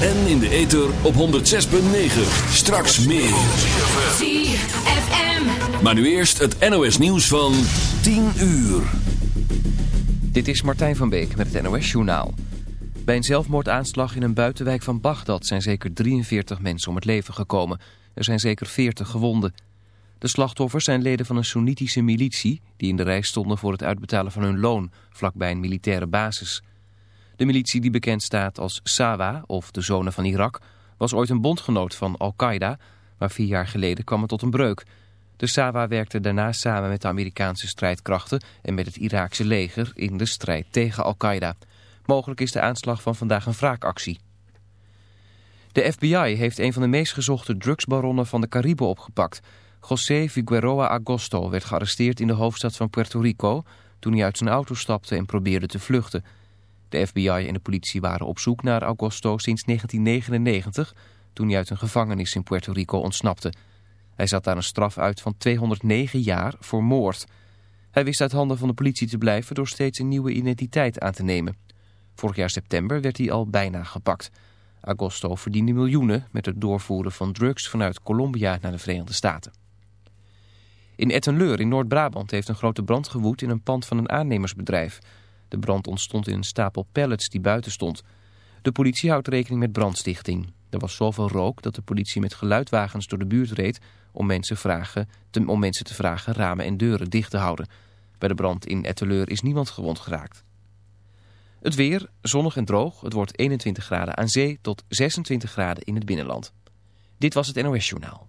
En in de ether op 106.9. Straks meer. ZFM. Maar nu eerst het NOS nieuws van 10 uur. Dit is Martijn van Beek met het NOS Journaal. Bij een zelfmoordaanslag in een buitenwijk van Bagdad zijn zeker 43 mensen om het leven gekomen. Er zijn zeker 40 gewonden. De slachtoffers zijn leden van een Soenitische militie... die in de rij stonden voor het uitbetalen van hun loon... vlakbij een militaire basis. De militie die bekend staat als Sawa, of de Zonen van Irak... was ooit een bondgenoot van Al-Qaeda... maar vier jaar geleden kwam het tot een breuk. De Sawa werkte daarna samen met de Amerikaanse strijdkrachten... en met het Iraakse leger in de strijd tegen Al-Qaeda. Mogelijk is de aanslag van vandaag een wraakactie. De FBI heeft een van de meest gezochte drugsbaronnen van de Cariben opgepakt... José Figueroa Agosto werd gearresteerd in de hoofdstad van Puerto Rico... toen hij uit zijn auto stapte en probeerde te vluchten. De FBI en de politie waren op zoek naar Agosto sinds 1999... toen hij uit een gevangenis in Puerto Rico ontsnapte. Hij zat daar een straf uit van 209 jaar voor moord. Hij wist uit handen van de politie te blijven door steeds een nieuwe identiteit aan te nemen. Vorig jaar september werd hij al bijna gepakt. Agosto verdiende miljoenen met het doorvoeren van drugs vanuit Colombia naar de Verenigde Staten. In Ettenleur in Noord-Brabant heeft een grote brand gewoed in een pand van een aannemersbedrijf. De brand ontstond in een stapel pallets die buiten stond. De politie houdt rekening met brandstichting. Er was zoveel rook dat de politie met geluidwagens door de buurt reed om mensen, vragen, te, om mensen te vragen ramen en deuren dicht te houden. Bij de brand in Etteleur is niemand gewond geraakt. Het weer, zonnig en droog. Het wordt 21 graden aan zee tot 26 graden in het binnenland. Dit was het NOS Journaal.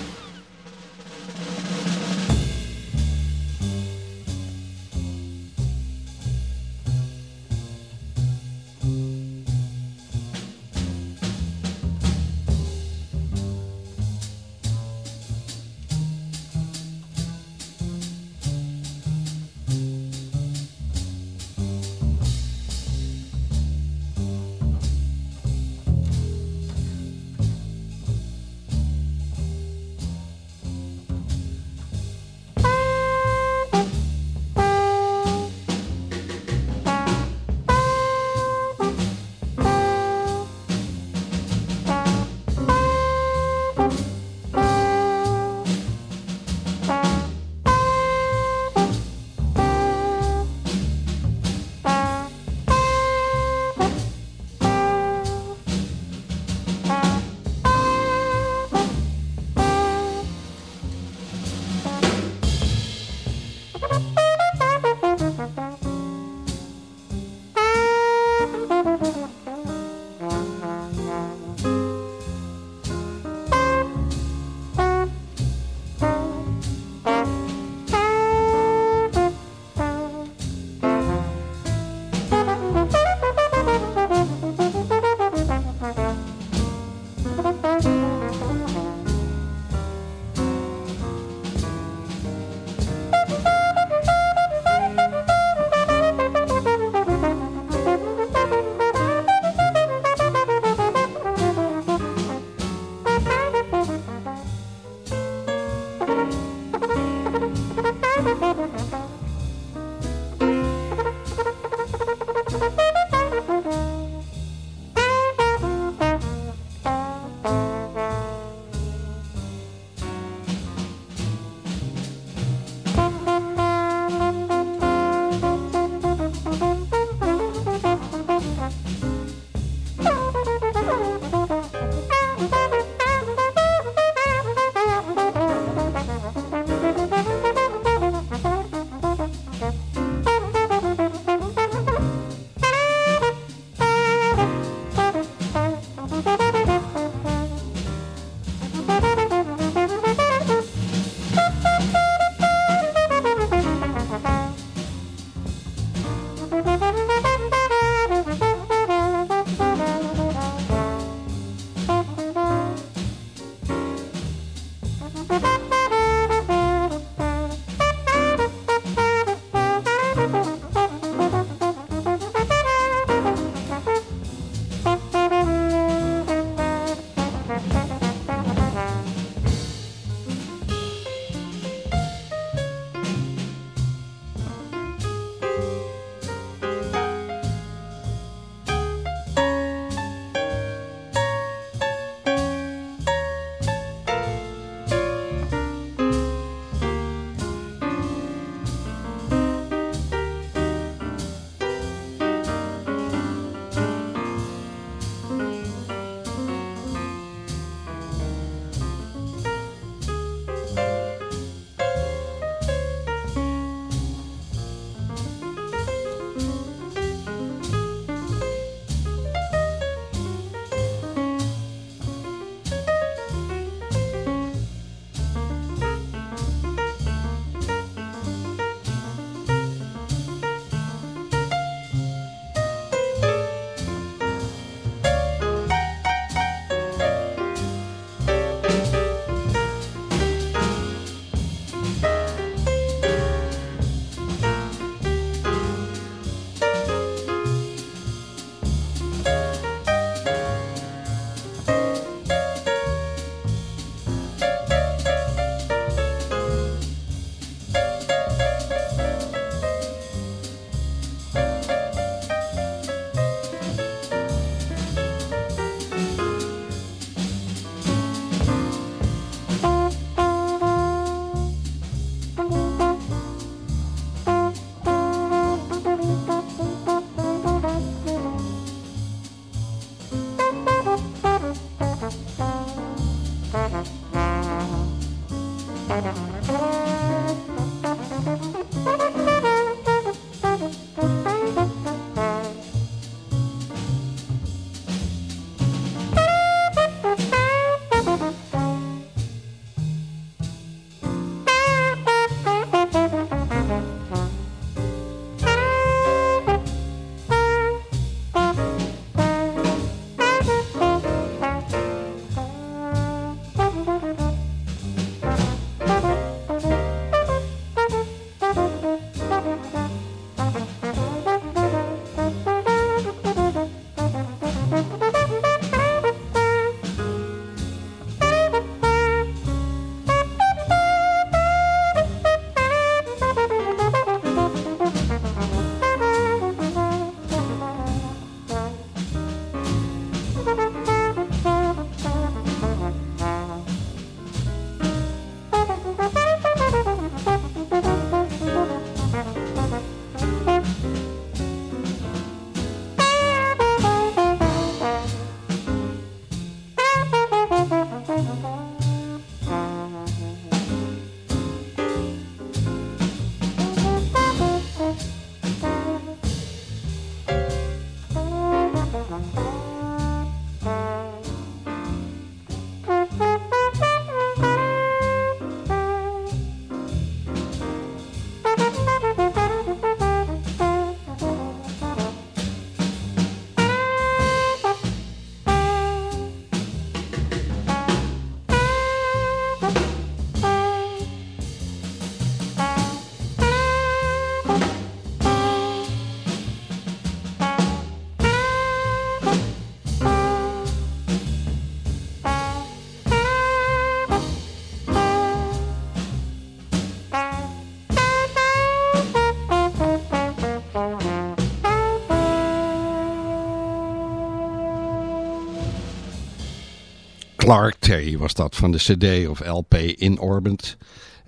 Clark Terry was dat van de cd of LP In Orbit.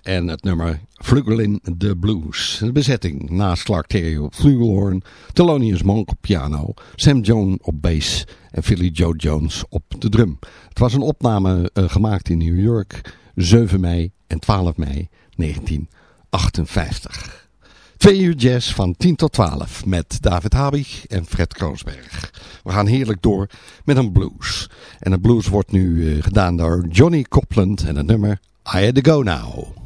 En het nummer Flugelin the Blues. De bezetting naast Clark Terry op flugelhorn, Thelonious Monk op piano, Sam Jones op bass en Philly Joe Jones op de drum. Het was een opname uh, gemaakt in New York 7 mei en 12 mei 1958. Twee uur jazz van 10 tot 12 met David Habig en Fred Kroosberg. We gaan heerlijk door met een blues. En de blues wordt nu uh, gedaan door Johnny Copland en het nummer I Had To Go Now.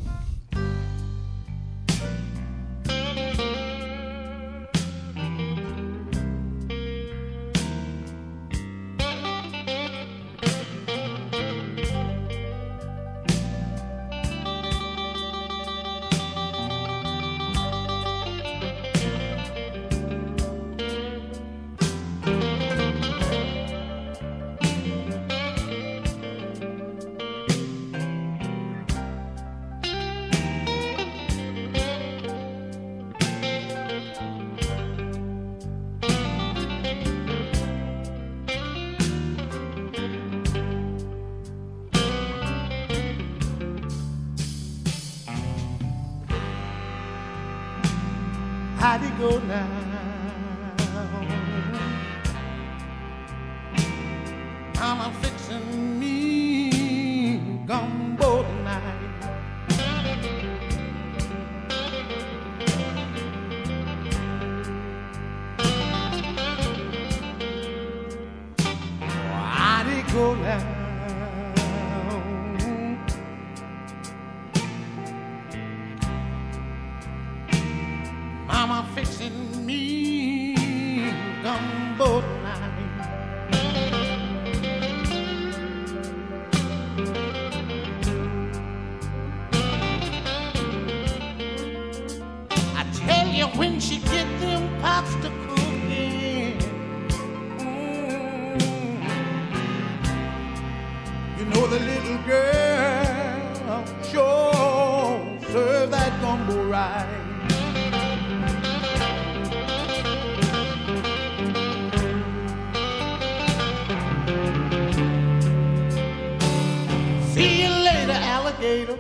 Alligator.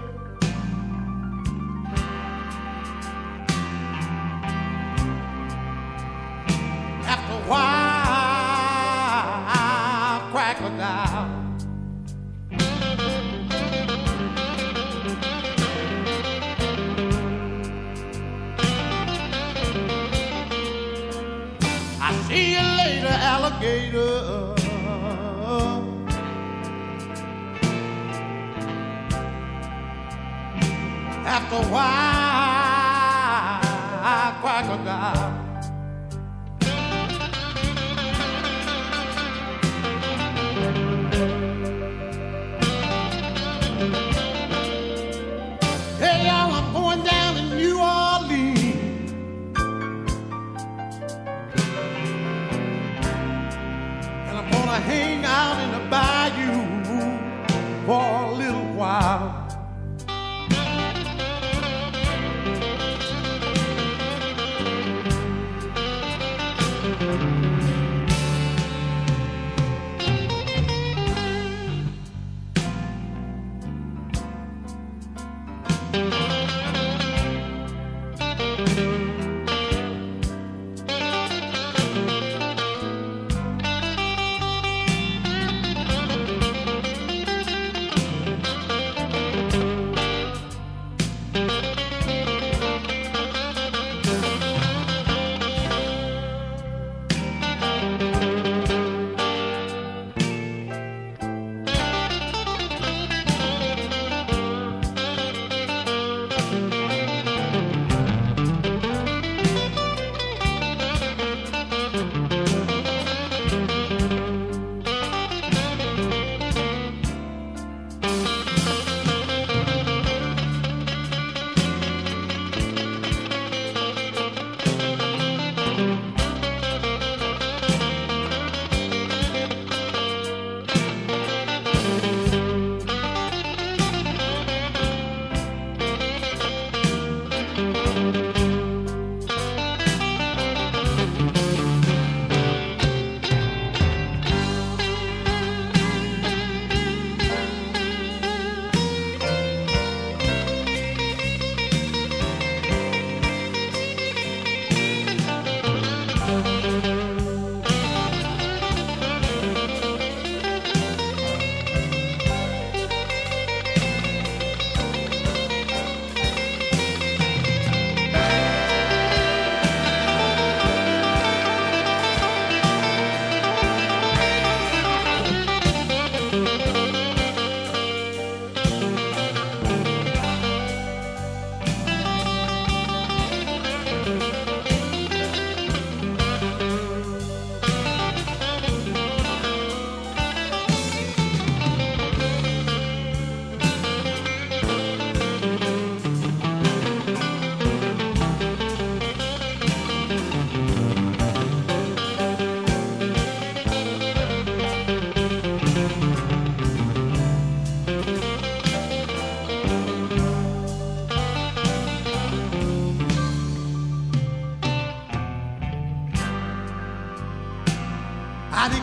After a while, crocodile. See you later, alligator. After a while, crocodile. Hey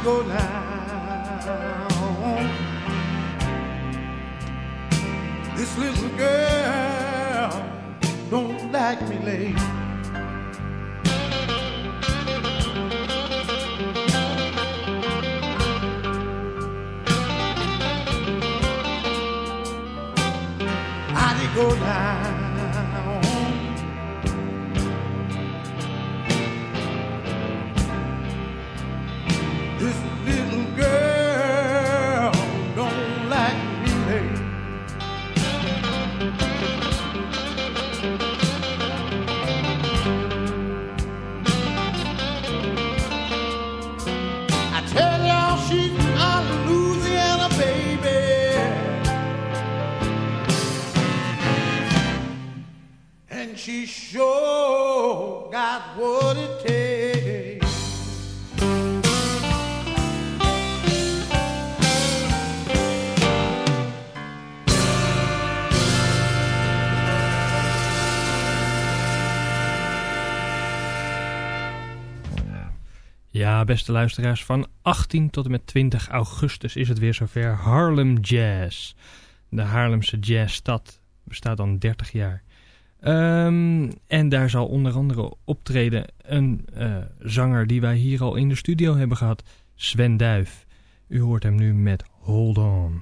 go now? This little girl don't like me late. How'd go now? Beste luisteraars, van 18 tot en met 20 augustus is het weer zover Harlem Jazz. De Haarlemse jazzstad bestaat dan 30 jaar. Ehm, en daar zal onder andere optreden een eh, zanger die wij hier al in de studio hebben gehad, Sven Duif. U hoort hem nu met Hold On.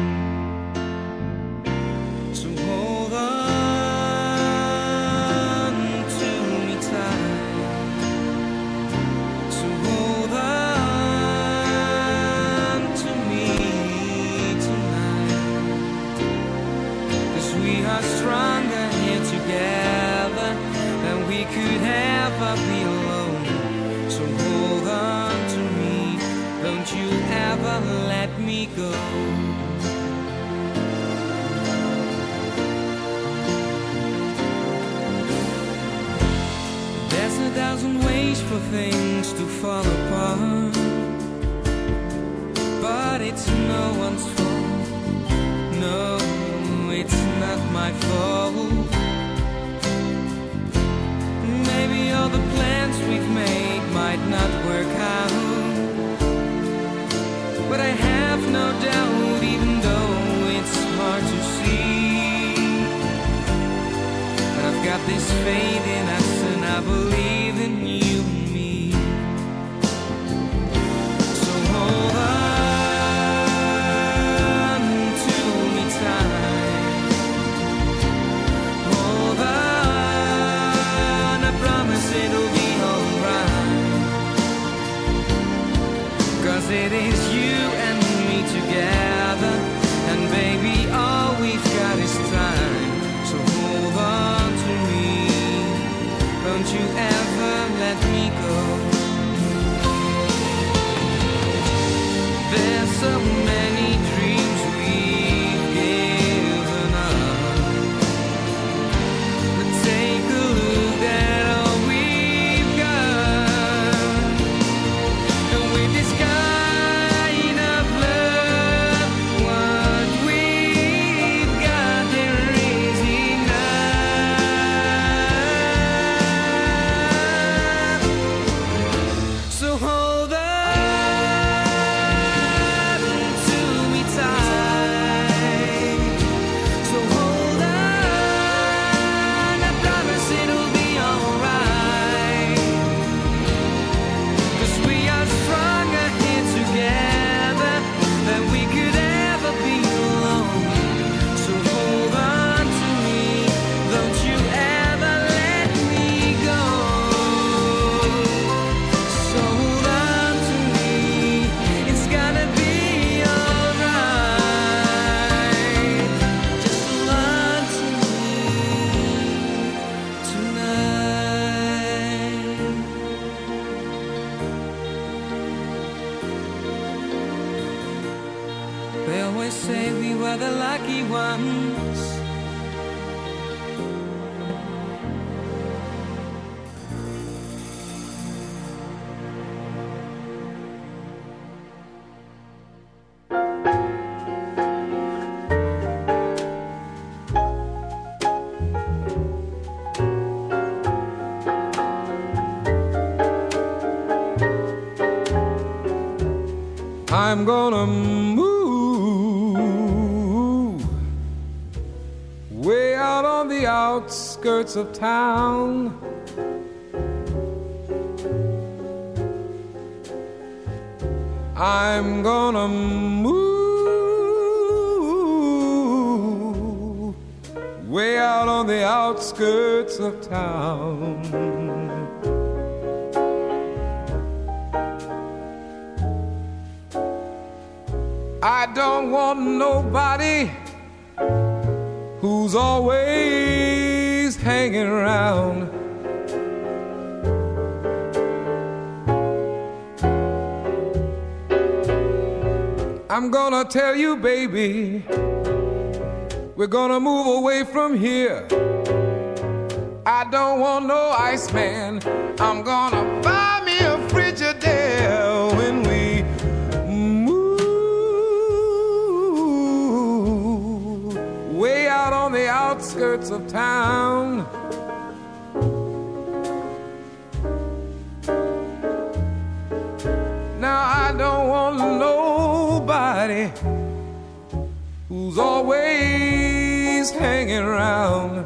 Go. There's a thousand ways for things to fall apart, but it's no one's fault. No, it's not my fault. Maybe all the plans we've made might not work out. But I no doubt, even though it's hard to see. I've got this faith in I'm gonna move way out on the outskirts of town. I'm gonna move way out on the outskirts of town. I don't want nobody who's always hanging around. I'm gonna tell you, baby, we're gonna move away from here. I don't want no Iceman. I'm gonna of town. Now I don't want nobody who's always hanging around.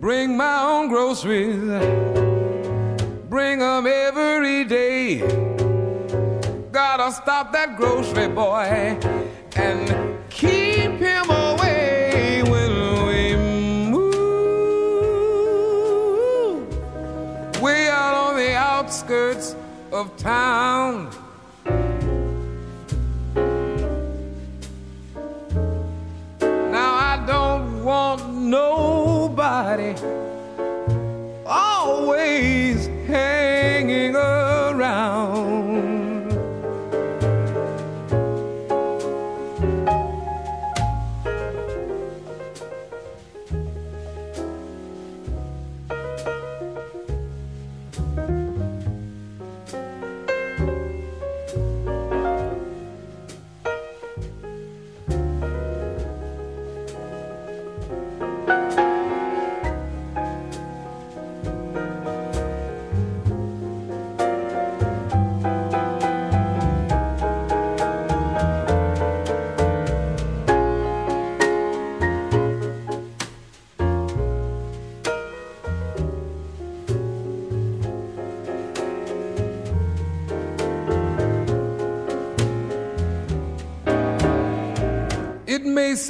Bring my own groceries, bring bring 'em every day. Gotta stop that grocery boy and keep him away when we move way out on the outskirts of town. Now I don't want nobody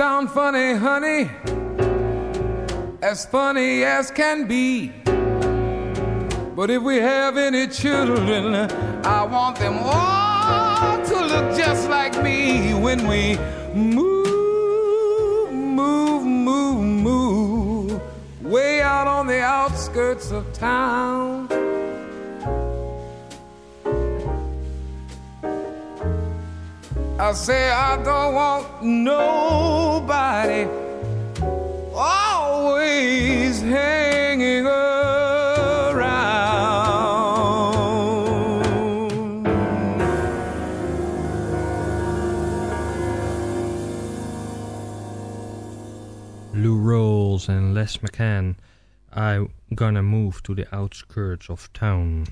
sound funny, honey, as funny as can be. But if we have any children, I want them all to look just like me when we move, move, move, move way out on the outskirts of town. I say I don't want nobody always hanging around. Lou Rawls and Les McCann. I'm gonna move to the outskirts of town.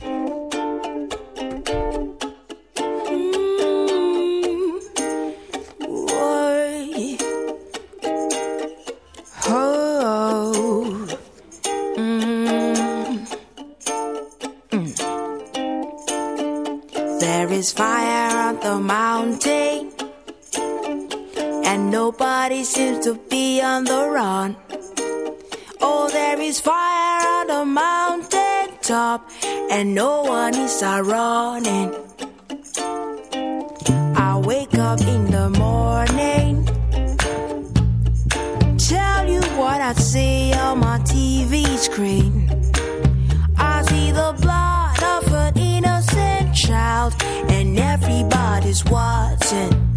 and no one is running. I wake up in the morning, tell you what I see on my TV screen. I see the blood of an innocent child, and everybody's watching.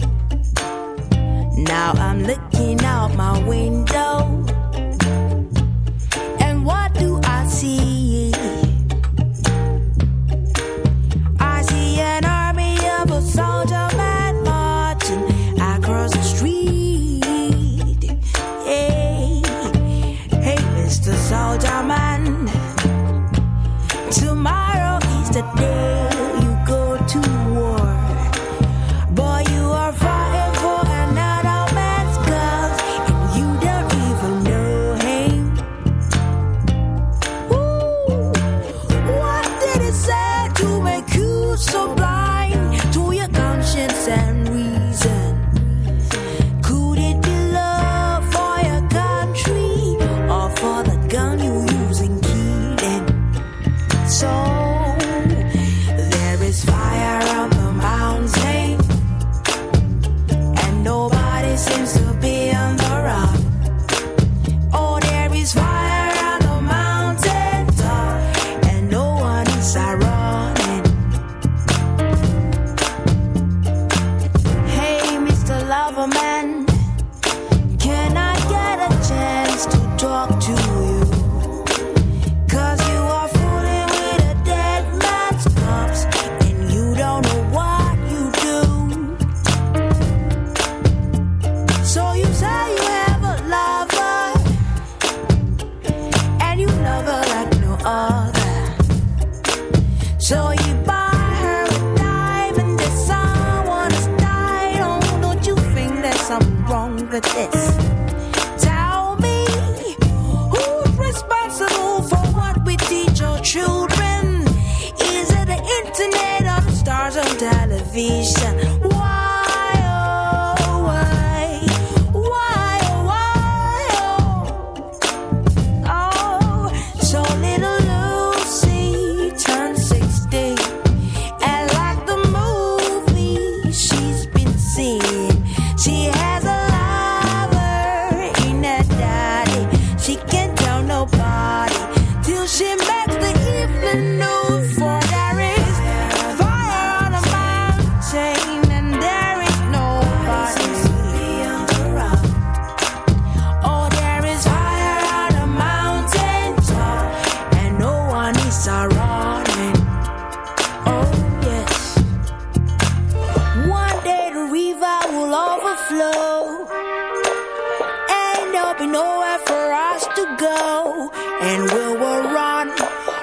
We where for us to go, and we will run,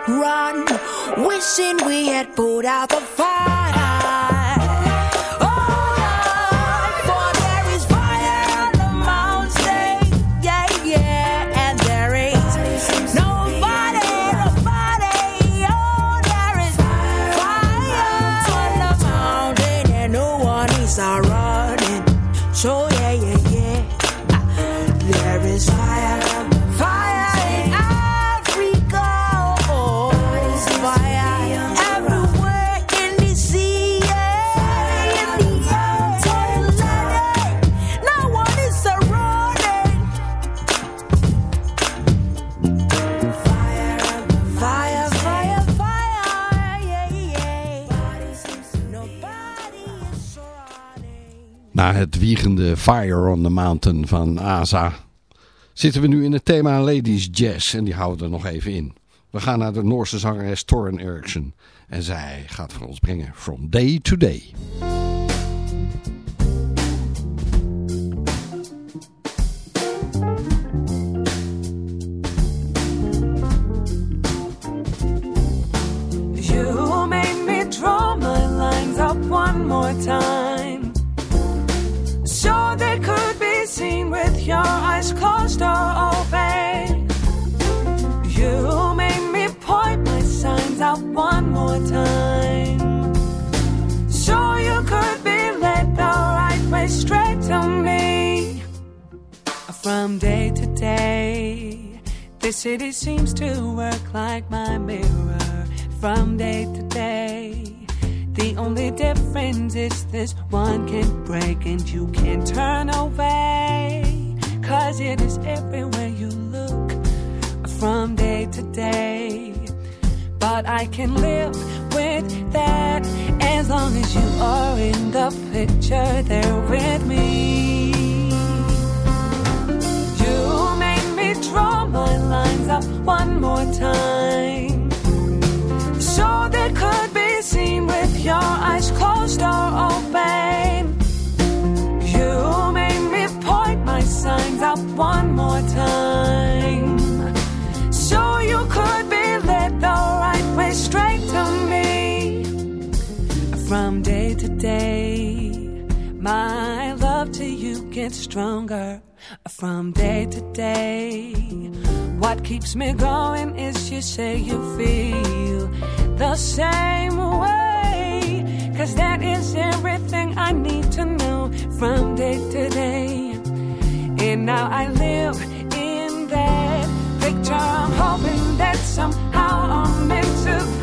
run, wishing we had put out the fire. het wiegende Fire on the Mountain van ASA. Zitten we nu in het thema Ladies Jazz en die houden er nog even in. We gaan naar de Noorse zangeres Thorin Eriksen en zij gaat voor ons brengen From Day to Day. from day to day. This city seems to work like my mirror from day to day. The only difference is this one can break and you can turn away. Cause it is everywhere you look from day to day. But I can live with that as long as you are in the picture there with me. You made me draw my lines up one more time. That could be seen with your eyes closed or open. You made me point my signs one more time. So you could be led the right way straight to me. From day to day, my love to you gets stronger from day to day. What keeps me going is you say you feel the same way. Cause that is everything I need to know from day to day. And now I live in that picture. I'm hoping that somehow I'm meant to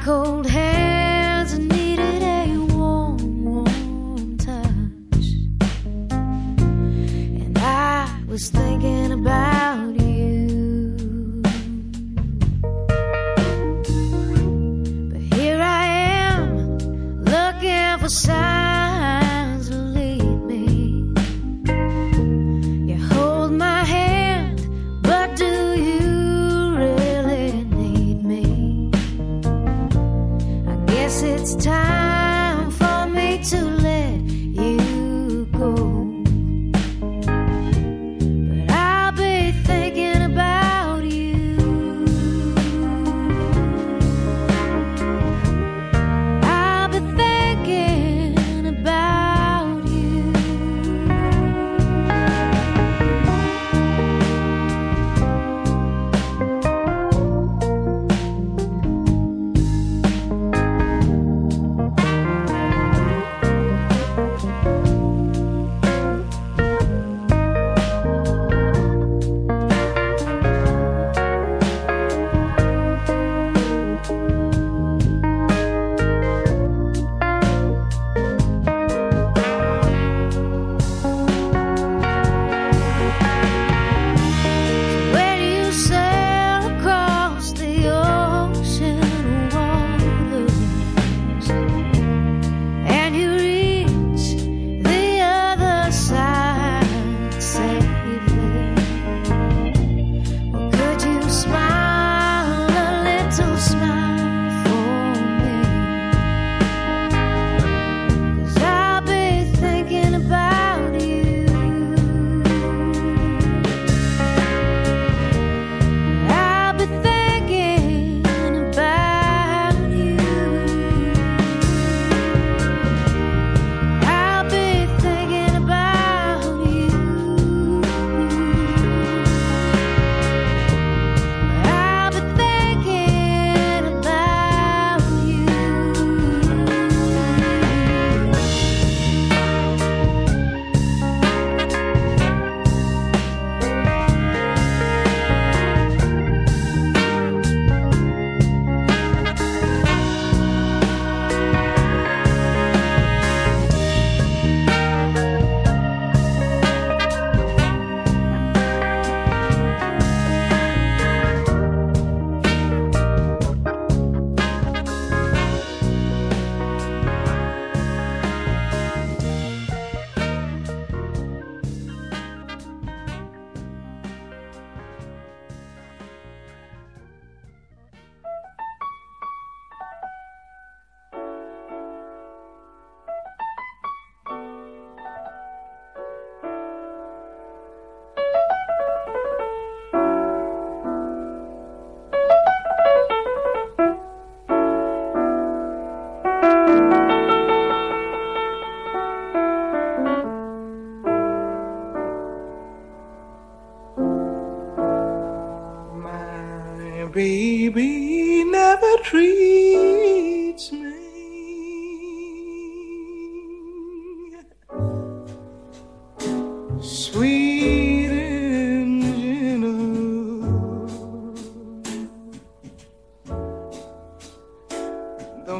cold hair.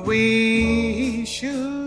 we should.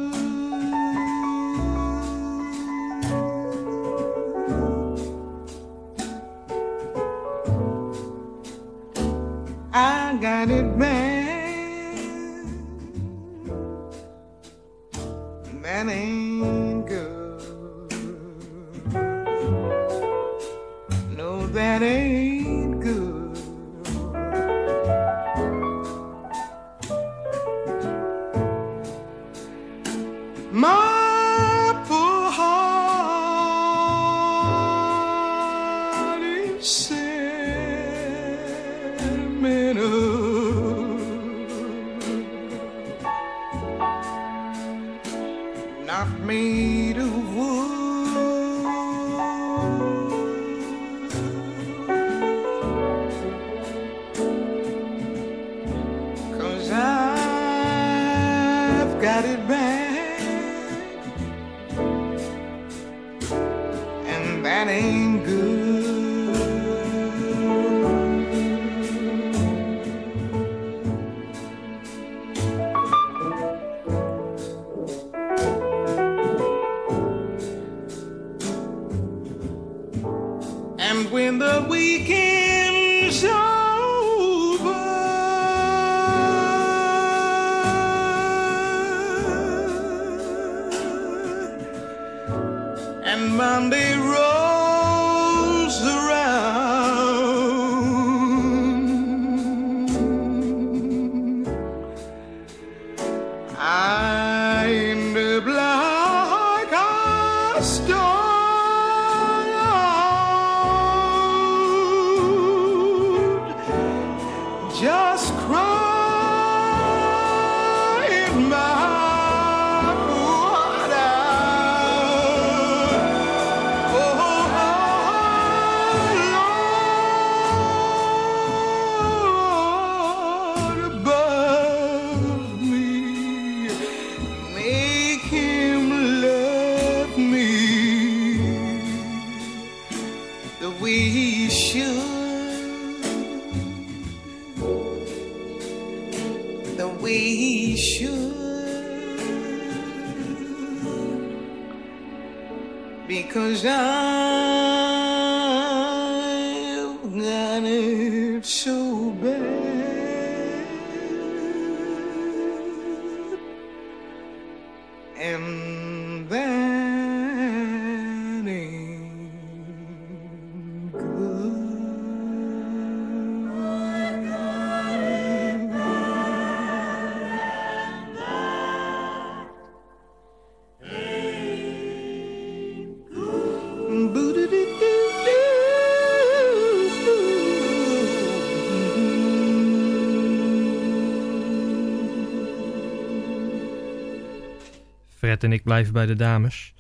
en ik blijf bij de dames.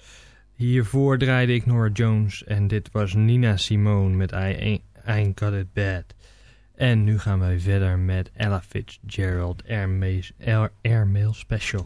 Hiervoor draaide ik Nora Jones en dit was Nina Simone met I Ain't Got It Bad. En nu gaan wij verder met Ella Fitzgerald Airmail Special.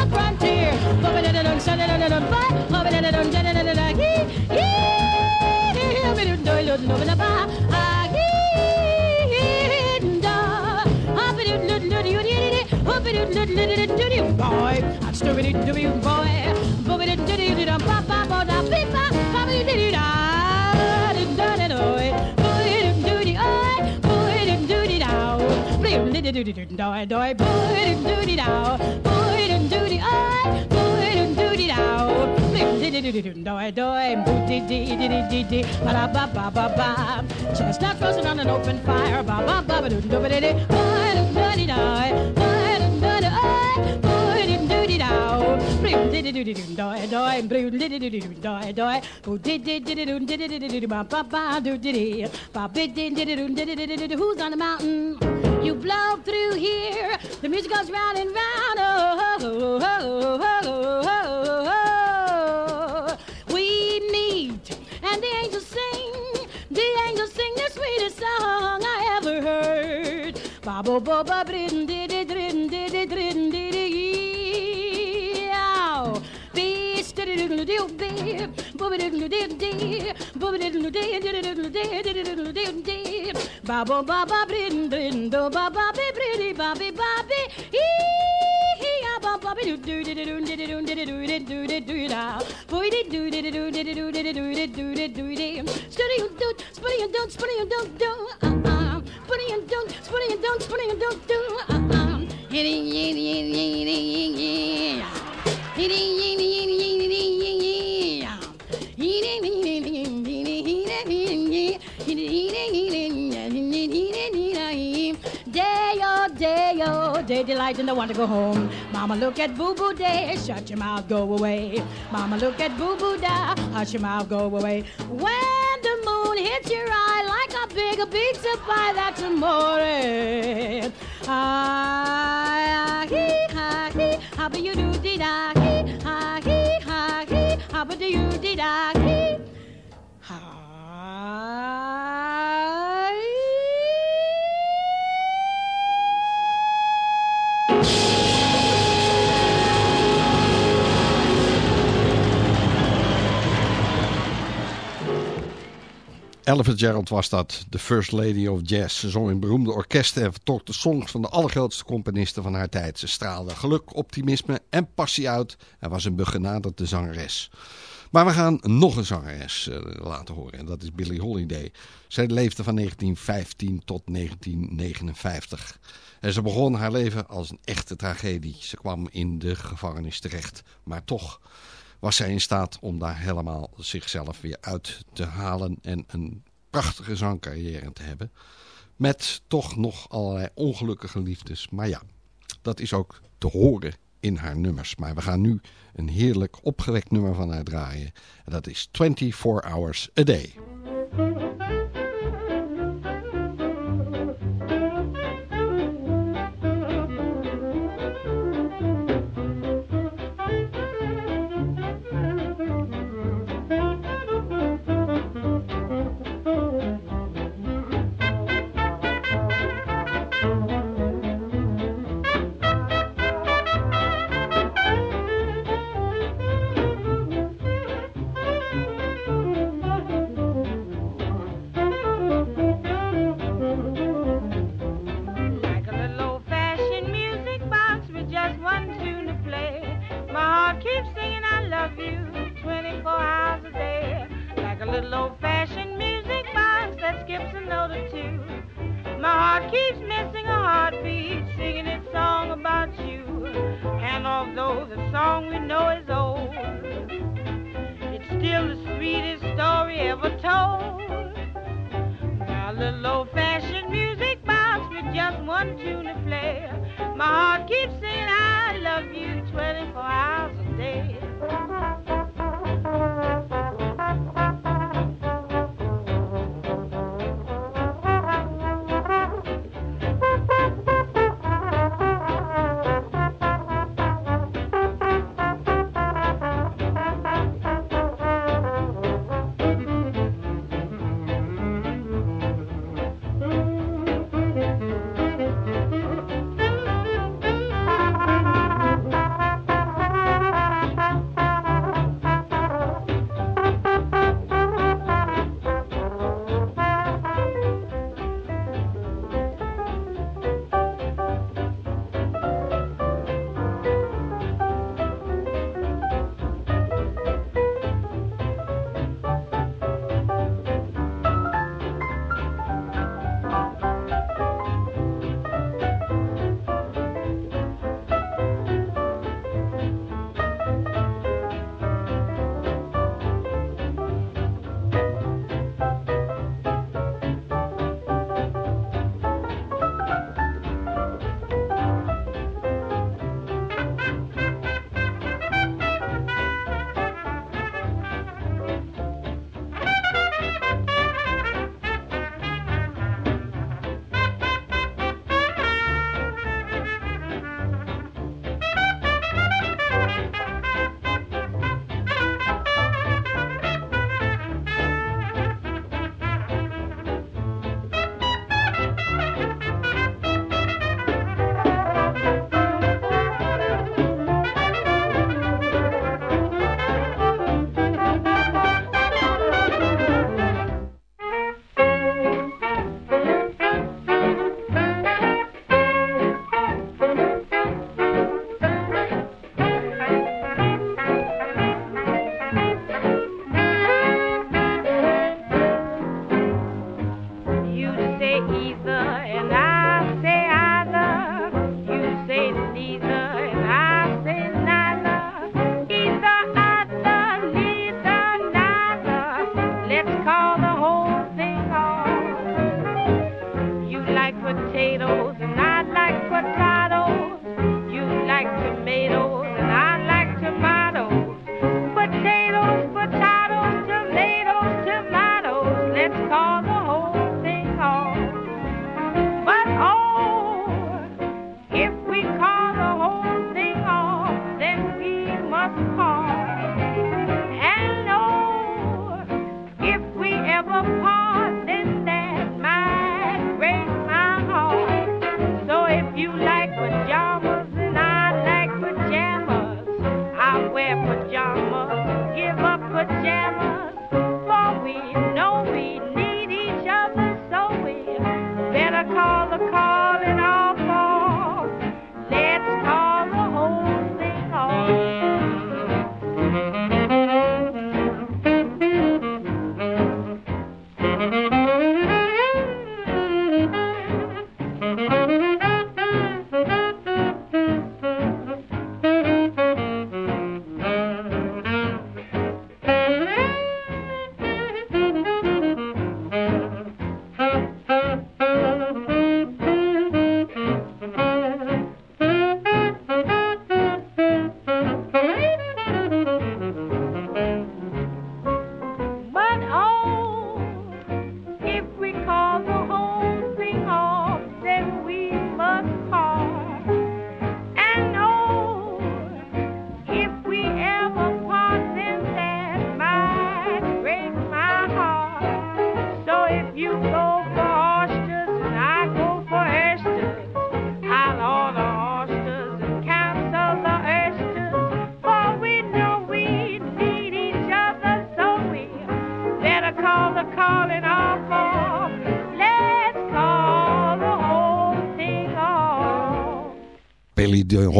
Doy, doy, boy, doody, dow, boy, doody, I, boy. Chestnut roasting on an open fire. Ba ba ba ba doo doo ba doo doo. did-id-id-id-ba-ba-ba-do-di-di. Ba ba doo doo doo doo. Who's on the mountain? You blow through here. The music goes round and round. Oh oh oh oh oh. boba ba brin di di drin di di drin di di yow bis di di di di dit di di di dit boba dit di dit di dit di di di di di ba bo ba ba brin brin do ba ba bi brin ba bi ba. Uh uh. Spinning you don't, spinning you don't, spinning you don't do. Uh uh. Hitty hitty hitty hitty hitty. Hitty hitty hitty hitty hitty. Hitty hitty hitty hitty hitty. Day oh day oh day delight and I want to go home. Mama look at boo boo day, shut your mouth, go away. Mama look at boo boo da, hush your mouth, go away. When the moon hits your eye like a big pizza pie, that's amore. Ah, hee, ha, hee, how do you do, dee da, hee, ha, hee, ha, hee, how do you dee da, hee. 11 Gerald was dat, de First Lady of Jazz. Ze zong in beroemde orkesten en vertolkte de songs van de allergrootste componisten van haar tijd. Ze straalde geluk, optimisme en passie uit en was een begenaderde zangeres. Maar we gaan nog een zangeres eh, laten horen en dat is Billie Holiday. Zij leefde van 1915 tot 1959. En ze begon haar leven als een echte tragedie. Ze kwam in de gevangenis terecht, maar toch was zij in staat om daar helemaal zichzelf weer uit te halen en een prachtige zangcarrière te hebben. Met toch nog allerlei ongelukkige liefdes. Maar ja, dat is ook te horen in haar nummers. Maar we gaan nu een heerlijk opgewekt nummer van haar draaien. En dat is 24 Hours a Day.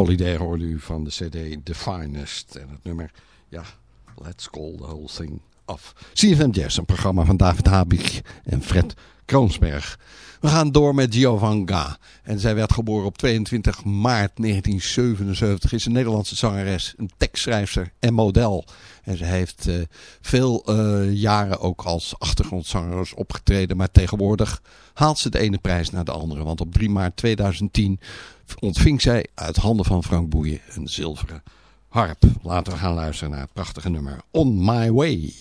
Holiday hoorde u van de cd The Finest. En het nummer, ja, Let's Call the Whole Thing Off. CFM Jazz, een programma van David Habig en Fred Kroonsberg. We gaan door met Giovanna. En zij werd geboren op 22 maart 1977. Is een Nederlandse zangeres, een tekstschrijfster en model. En ze heeft uh, veel uh, jaren ook als achtergrondzangeres opgetreden. Maar tegenwoordig haalt ze de ene prijs naar de andere. Want op 3 maart 2010 ontving zij uit handen van Frank Boeien een zilveren harp. Laten we gaan luisteren naar het prachtige nummer On My Way.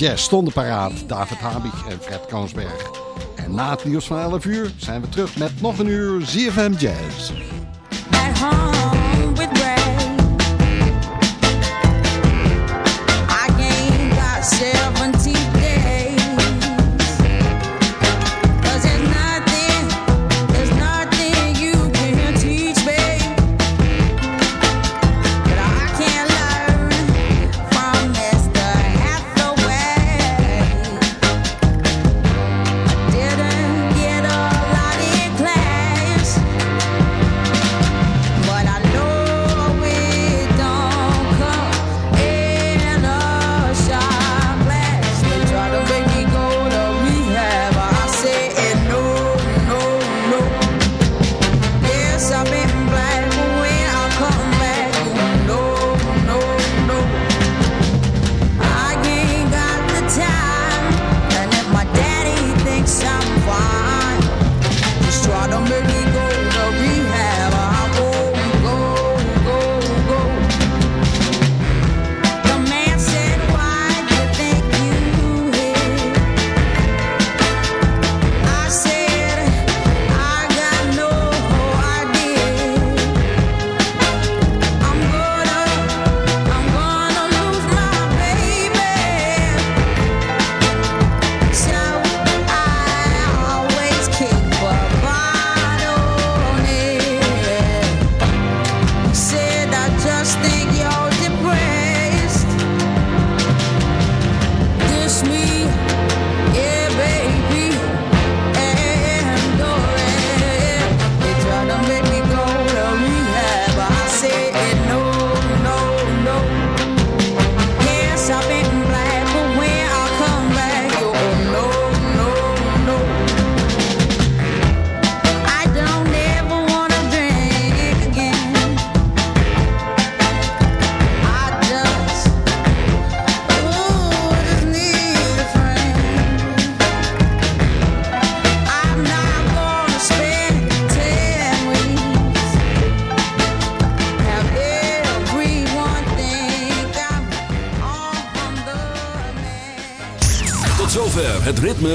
jazz stonden paraat David Habig en Fred Koonsberg. En na het nieuws van 11 uur zijn we terug met nog een uur ZFM Jazz.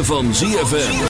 van ZFM.